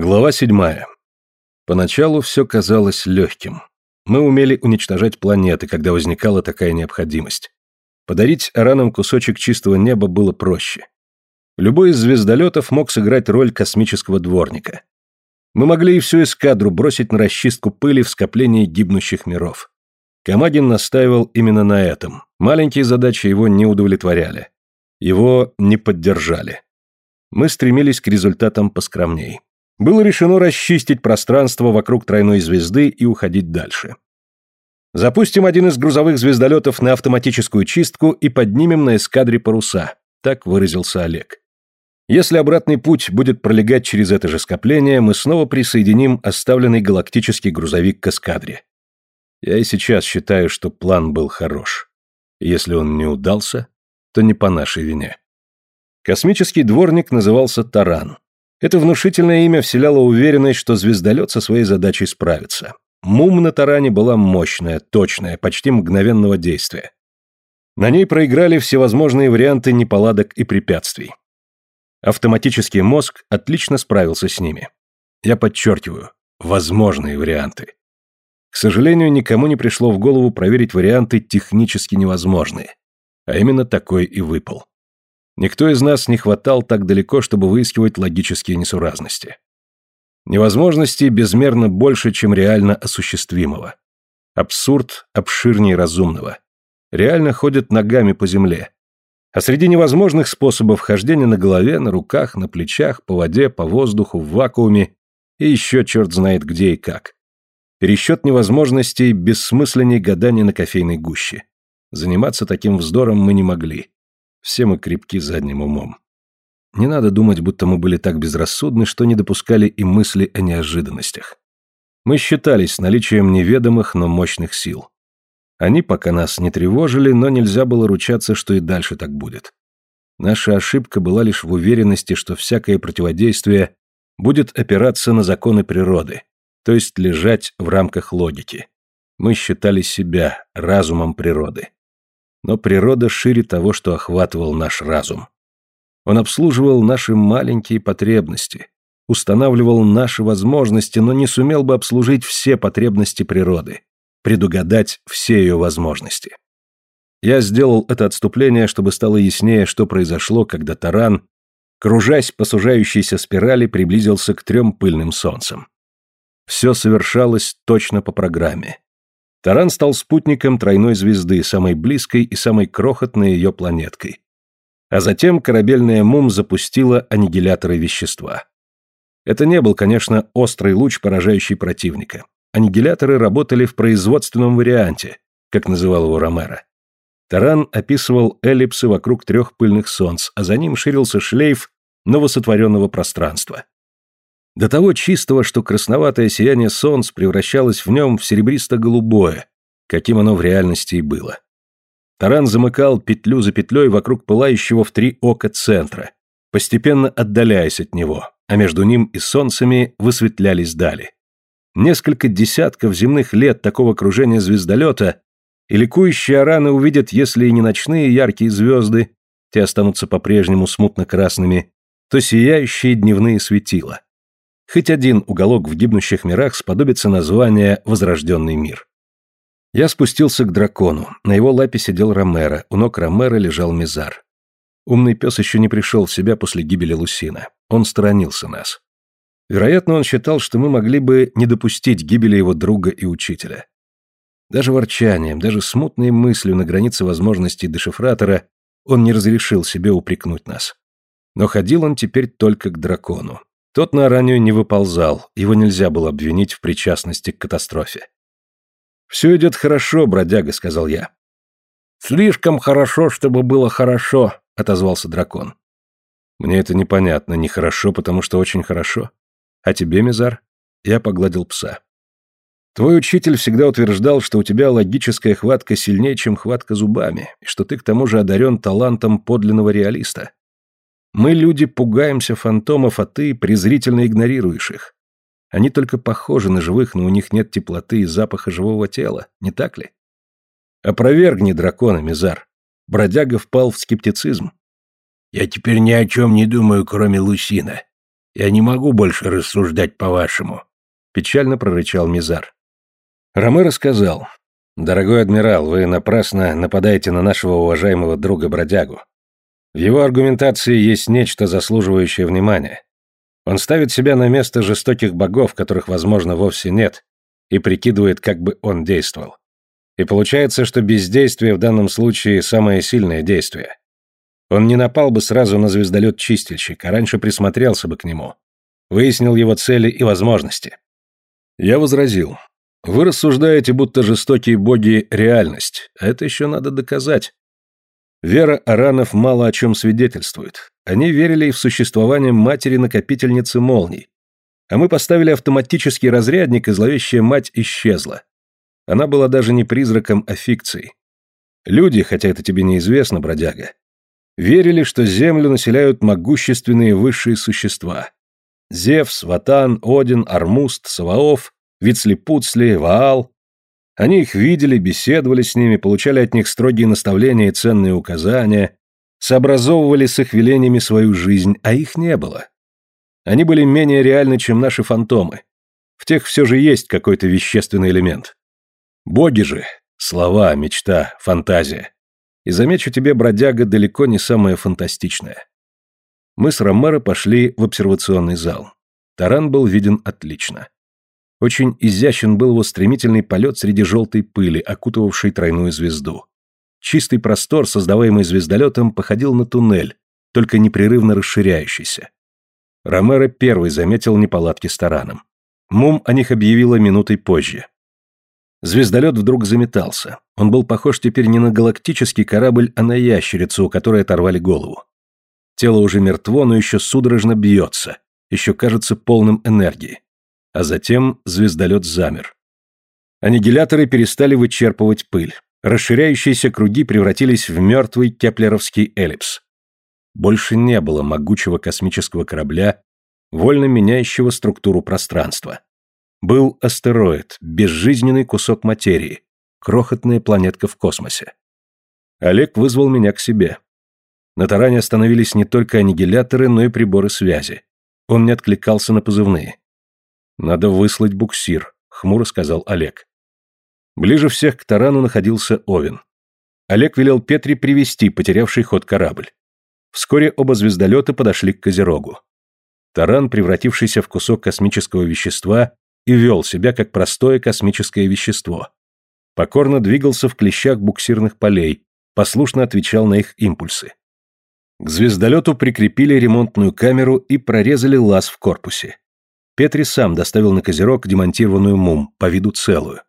Глава седьмая. Поначалу все казалось легким. Мы умели уничтожать планеты, когда возникала такая необходимость. Подарить аранам кусочек чистого неба было проще. Любой из звездолетов мог сыграть роль космического дворника. Мы могли и всю эскадру бросить на расчистку пыли в скоплении гибнущих миров. Камагин настаивал именно на этом. Маленькие задачи его не удовлетворяли. Его не поддержали. Мы стремились к результатам поскромней было решено расчистить пространство вокруг тройной звезды и уходить дальше. Запустим один из грузовых звездолетов на автоматическую чистку и поднимем на эскадре паруса, так выразился Олег. Если обратный путь будет пролегать через это же скопление, мы снова присоединим оставленный галактический грузовик к эскадре. Я и сейчас считаю, что план был хорош. Если он не удался, то не по нашей вине. Космический дворник назывался Таран. Это внушительное имя вселяло уверенность, что звездолет со своей задачей справится. Мум на таране была мощная, точная, почти мгновенного действия. На ней проиграли всевозможные варианты неполадок и препятствий. Автоматический мозг отлично справился с ними. Я подчеркиваю, возможные варианты. К сожалению, никому не пришло в голову проверить варианты технически невозможные. А именно такой и выпал. Никто из нас не хватал так далеко, чтобы выискивать логические несуразности. Невозможностей безмерно больше, чем реально осуществимого. Абсурд обширнее разумного. Реально ходят ногами по земле. А среди невозможных способов хождения на голове, на руках, на плечах, по воде, по воздуху, в вакууме и еще черт знает где и как. Пересчет невозможностей бессмысленней гадания на кофейной гуще. Заниматься таким вздором мы не могли. Все мы крепки задним умом. Не надо думать, будто мы были так безрассудны, что не допускали и мысли о неожиданностях. Мы считались наличием неведомых, но мощных сил. Они пока нас не тревожили, но нельзя было ручаться, что и дальше так будет. Наша ошибка была лишь в уверенности, что всякое противодействие будет опираться на законы природы, то есть лежать в рамках логики. Мы считали себя разумом природы но природа шире того, что охватывал наш разум. Он обслуживал наши маленькие потребности, устанавливал наши возможности, но не сумел бы обслужить все потребности природы, предугадать все ее возможности. Я сделал это отступление, чтобы стало яснее, что произошло, когда таран, кружась по сужающейся спирали, приблизился к трем пыльным солнцам. Все совершалось точно по программе. Таран стал спутником тройной звезды, самой близкой и самой крохотной ее планеткой. А затем корабельная МУМ запустила аннигиляторы вещества. Это не был, конечно, острый луч, поражающий противника. Аннигиляторы работали в производственном варианте, как называл его Ромеро. Таран описывал эллипсы вокруг трех пыльных солнц, а за ним ширился шлейф новосотворенного пространства. До того чистого, что красноватое сияние солнца превращалось в нем в серебристо-голубое, каким оно в реальности и было. Таран замыкал петлю за петлей вокруг пылающего в три ока центра, постепенно отдаляясь от него, а между ним и солнцами высветлялись дали. Несколько десятков земных лет такого кружения звездолета и ликующие араны увидят, если и не ночные яркие звезды, те останутся по-прежнему смутно-красными, то сияющие дневные светила. Хоть один уголок в гибнущих мирах сподобится названия «Возрожденный мир». Я спустился к дракону. На его лапе сидел Ромеро, у ног Ромеро лежал Мизар. Умный пес еще не пришел в себя после гибели Лусина. Он сторонился нас. Вероятно, он считал, что мы могли бы не допустить гибели его друга и учителя. Даже ворчанием, даже смутной мыслью на границе возможностей дешифратора он не разрешил себе упрекнуть нас. Но ходил он теперь только к дракону. Тот на ранее не выползал, его нельзя было обвинить в причастности к катастрофе. «Все идет хорошо, бродяга», — сказал я. «Слишком хорошо, чтобы было хорошо», — отозвался дракон. «Мне это непонятно, нехорошо, потому что очень хорошо. А тебе, Мизар?» Я погладил пса. «Твой учитель всегда утверждал, что у тебя логическая хватка сильнее, чем хватка зубами, и что ты к тому же одарен талантом подлинного реалиста. Мы, люди, пугаемся фантомов, а ты презрительно игнорируешь их. Они только похожи на живых, но у них нет теплоты и запаха живого тела, не так ли? Опровергни дракона, Мизар. Бродяга впал в скептицизм. Я теперь ни о чем не думаю, кроме Лусина. Я не могу больше рассуждать по-вашему», — печально прорычал Мизар. Ромеро сказал, «Дорогой адмирал, вы напрасно нападаете на нашего уважаемого друга-бродягу. В его аргументации есть нечто заслуживающее внимания. Он ставит себя на место жестоких богов, которых, возможно, вовсе нет, и прикидывает, как бы он действовал. И получается, что бездействие в данном случае самое сильное действие. Он не напал бы сразу на звездолет-чистильщик, а раньше присмотрелся бы к нему. Выяснил его цели и возможности. Я возразил. Вы рассуждаете, будто жестокие боги – реальность, а это еще надо доказать. Вера Аранов мало о чем свидетельствует. Они верили и в существование матери-накопительницы молний. А мы поставили автоматический разрядник, и зловещая мать исчезла. Она была даже не призраком, а фикцией. Люди, хотя это тебе неизвестно, бродяга, верили, что Землю населяют могущественные высшие существа. Зевс, Ватан, Один, Армуст, Саваоф, Вицлипуцли, Ваал. Они их видели, беседовали с ними, получали от них строгие наставления и ценные указания, сообразовывали с их велениями свою жизнь, а их не было. Они были менее реальны, чем наши фантомы. В тех все же есть какой-то вещественный элемент. Боги же — слова, мечта, фантазия. И замечу тебе, бродяга, далеко не самое фантастичное. Мы с Ромеро пошли в обсервационный зал. Таран был виден отлично. Очень изящен был его стремительный полет среди желтой пыли, окутывавшей тройную звезду. Чистый простор, создаваемый звездолетом, походил на туннель, только непрерывно расширяющийся. Ромеро первый заметил неполадки с тараном. Мум о них объявила минутой позже. Звездолет вдруг заметался. Он был похож теперь не на галактический корабль, а на ящерицу, у которой оторвали голову. Тело уже мертво, но еще судорожно бьется, еще кажется полным энергии. А затем звездолет замер. Аннигиляторы перестали вычерпывать пыль. Расширяющиеся круги превратились в мертвый кеплеровский эллипс. Больше не было могучего космического корабля, вольно меняющего структуру пространства. Был астероид, безжизненный кусок материи, крохотная планетка в космосе. Олег вызвал меня к себе. На таране остановились не только аннигиляторы, но и приборы связи. Он не откликался на позывные. «Надо выслать буксир», — хмуро сказал Олег. Ближе всех к тарану находился Овен. Олег велел Петре привести потерявший ход корабль. Вскоре оба звездолета подошли к Козерогу. Таран, превратившийся в кусок космического вещества, и вел себя как простое космическое вещество. Покорно двигался в клещах буксирных полей, послушно отвечал на их импульсы. К звездолету прикрепили ремонтную камеру и прорезали лаз в корпусе. Петри сам доставил на козерог демонтированную МУМ, по виду целую.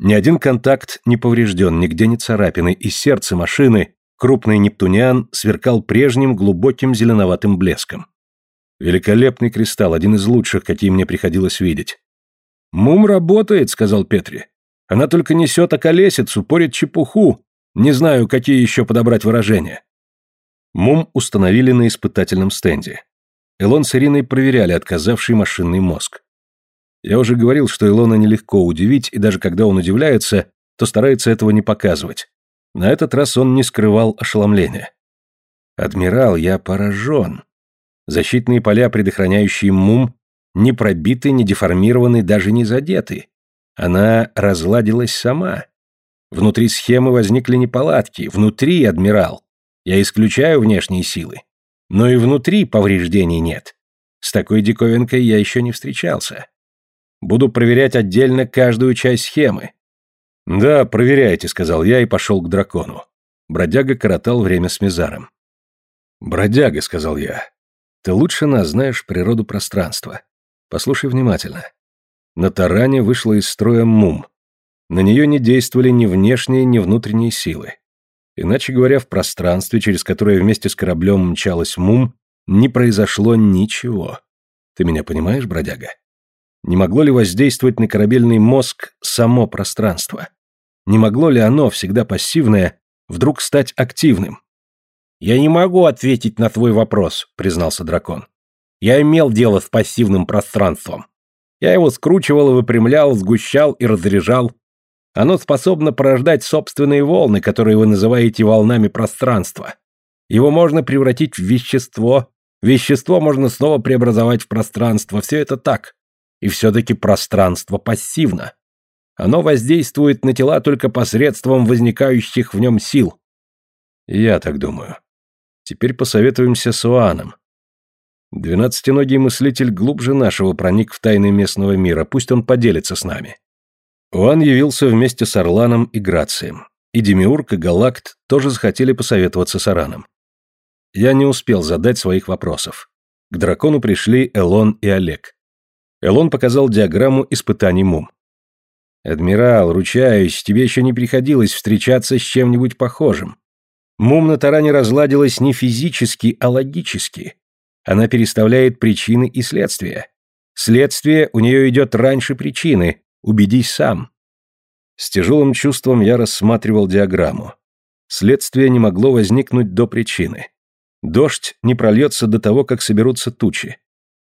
Ни один контакт не поврежден, нигде не царапины, и сердце машины, крупный нептуниан, сверкал прежним глубоким зеленоватым блеском. Великолепный кристалл, один из лучших, какие мне приходилось видеть. «Мум работает», — сказал Петри. «Она только несет околесицу, порит чепуху. Не знаю, какие еще подобрать выражения». Мум установили на испытательном стенде. Элон с Ириной проверяли отказавший машинный мозг. Я уже говорил, что Илона нелегко удивить, и даже когда он удивляется, то старается этого не показывать. На этот раз он не скрывал ошеломления. «Адмирал, я поражен. Защитные поля, предохраняющие МУМ, не пробиты, не деформированы, даже не задеты. Она разладилась сама. Внутри схемы возникли неполадки. Внутри, адмирал. Я исключаю внешние силы. Но и внутри повреждений нет. С такой диковинкой я еще не встречался. Буду проверять отдельно каждую часть схемы. Да, проверяйте, сказал я и пошел к дракону. Бродяга коротал время с Мизаром. Бродяга, сказал я, ты лучше нас знаешь природу пространства. Послушай внимательно. На таране вышла из строя Мум. На нее не действовали ни внешние, ни внутренние силы. Иначе говоря, в пространстве, через которое вместе с кораблем мчалась Мум, не произошло ничего. Ты меня понимаешь, бродяга? Не могло ли воздействовать на корабельный мозг само пространство? Не могло ли оно, всегда пассивное, вдруг стать активным? «Я не могу ответить на твой вопрос», — признался дракон. Я имел дело с пассивным пространством. Я его скручивал и выпрямлял, сгущал и разряжал. Оно способно порождать собственные волны, которые вы называете волнами пространства. Его можно превратить в вещество, Вещество можно снова преобразовать в пространство, все это так. И все-таки пространство пассивно. Оно воздействует на тела только посредством возникающих в нем сил. Я так думаю. Теперь посоветуемся с Уаном. Двенадцатиногий мыслитель глубже нашего проник в тайны местного мира, пусть он поделится с нами. Уан явился вместе с Орланом и Грацием. И Демиург, и Галакт тоже захотели посоветоваться с Араном. Я не успел задать своих вопросов. К дракону пришли Элон и Олег. Элон показал диаграмму испытаний Мум. «Адмирал, ручаюсь, тебе еще не приходилось встречаться с чем-нибудь похожим. Мум на таране разладилась не физически, а логически. Она переставляет причины и следствия. Следствие у нее идет раньше причины, убедись сам». С тяжелым чувством я рассматривал диаграмму. Следствие не могло возникнуть до причины. Дождь не прольется до того, как соберутся тучи.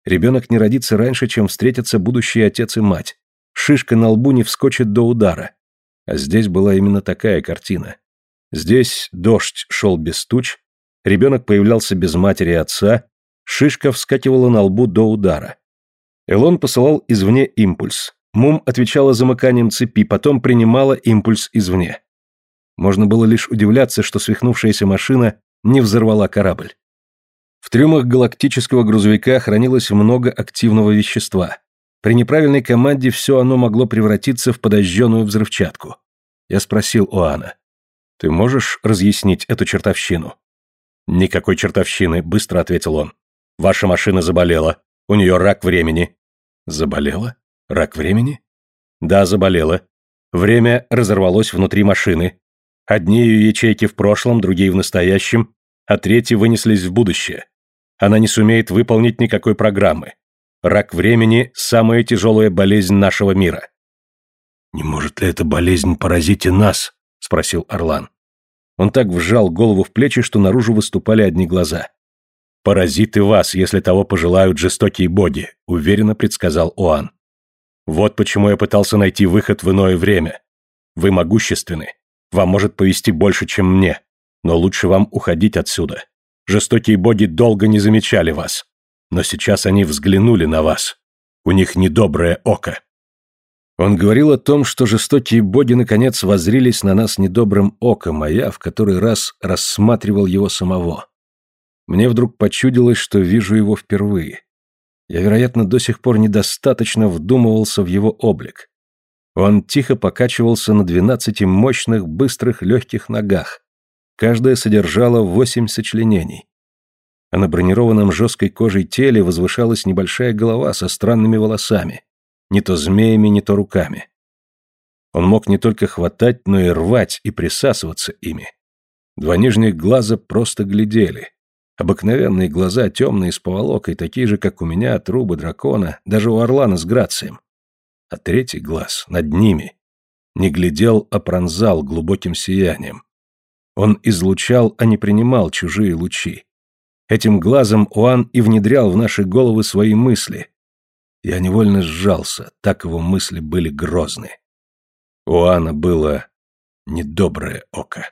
Ребенок не родится раньше, чем встретятся будущий отец и мать. Шишка на лбу не вскочит до удара. А здесь была именно такая картина. Здесь дождь шел без туч, ребенок появлялся без матери и отца, шишка вскакивала на лбу до удара. Элон посылал извне импульс. Мум отвечала замыканием цепи, потом принимала импульс извне. Можно было лишь удивляться, что свихнувшаяся машина не взорвала корабль. В трюмах галактического грузовика хранилось много активного вещества. При неправильной команде все оно могло превратиться в подожженную взрывчатку. Я спросил у Анна. «Ты можешь разъяснить эту чертовщину?» «Никакой чертовщины», — быстро ответил он. «Ваша машина заболела. У нее рак времени». «Заболела? Рак времени?» «Да, заболела. Время разорвалось внутри машины. Одни ее ячейки в прошлом, другие в настоящем, а третьи вынеслись в будущее. Она не сумеет выполнить никакой программы. Рак времени – самая тяжелая болезнь нашего мира. «Не может ли эта болезнь поразить и нас?» – спросил Орлан. Он так вжал голову в плечи, что наружу выступали одни глаза. «Поразит и вас, если того пожелают жестокие боги», – уверенно предсказал Оан. «Вот почему я пытался найти выход в иное время. Вы могущественны, вам может повести больше, чем мне, но лучше вам уходить отсюда. Жестокие боги долго не замечали вас, но сейчас они взглянули на вас. У них недоброе око. Он говорил о том, что жестокие боги наконец воззрились на нас недобрым оком, а я в который раз рассматривал его самого. Мне вдруг почудилось, что вижу его впервые. Я, вероятно, до сих пор недостаточно вдумывался в его облик. Он тихо покачивался на двенадцати мощных, быстрых, легких ногах. Каждая содержала восемь сочленений. А на бронированном жесткой кожей теле возвышалась небольшая голова со странными волосами, не то змеями, не то руками. Он мог не только хватать, но и рвать и присасываться ими. Два нижних глаза просто глядели. Обыкновенные глаза, темные с поволокой, такие же, как у меня, трубы дракона, даже у Орлана с Грацием а третий глаз над ними не глядел, а пронзал глубоким сиянием. Он излучал, а не принимал чужие лучи. Этим глазом Уан и внедрял в наши головы свои мысли. Я невольно сжался, так его мысли были грозны. У Уана было недоброе око.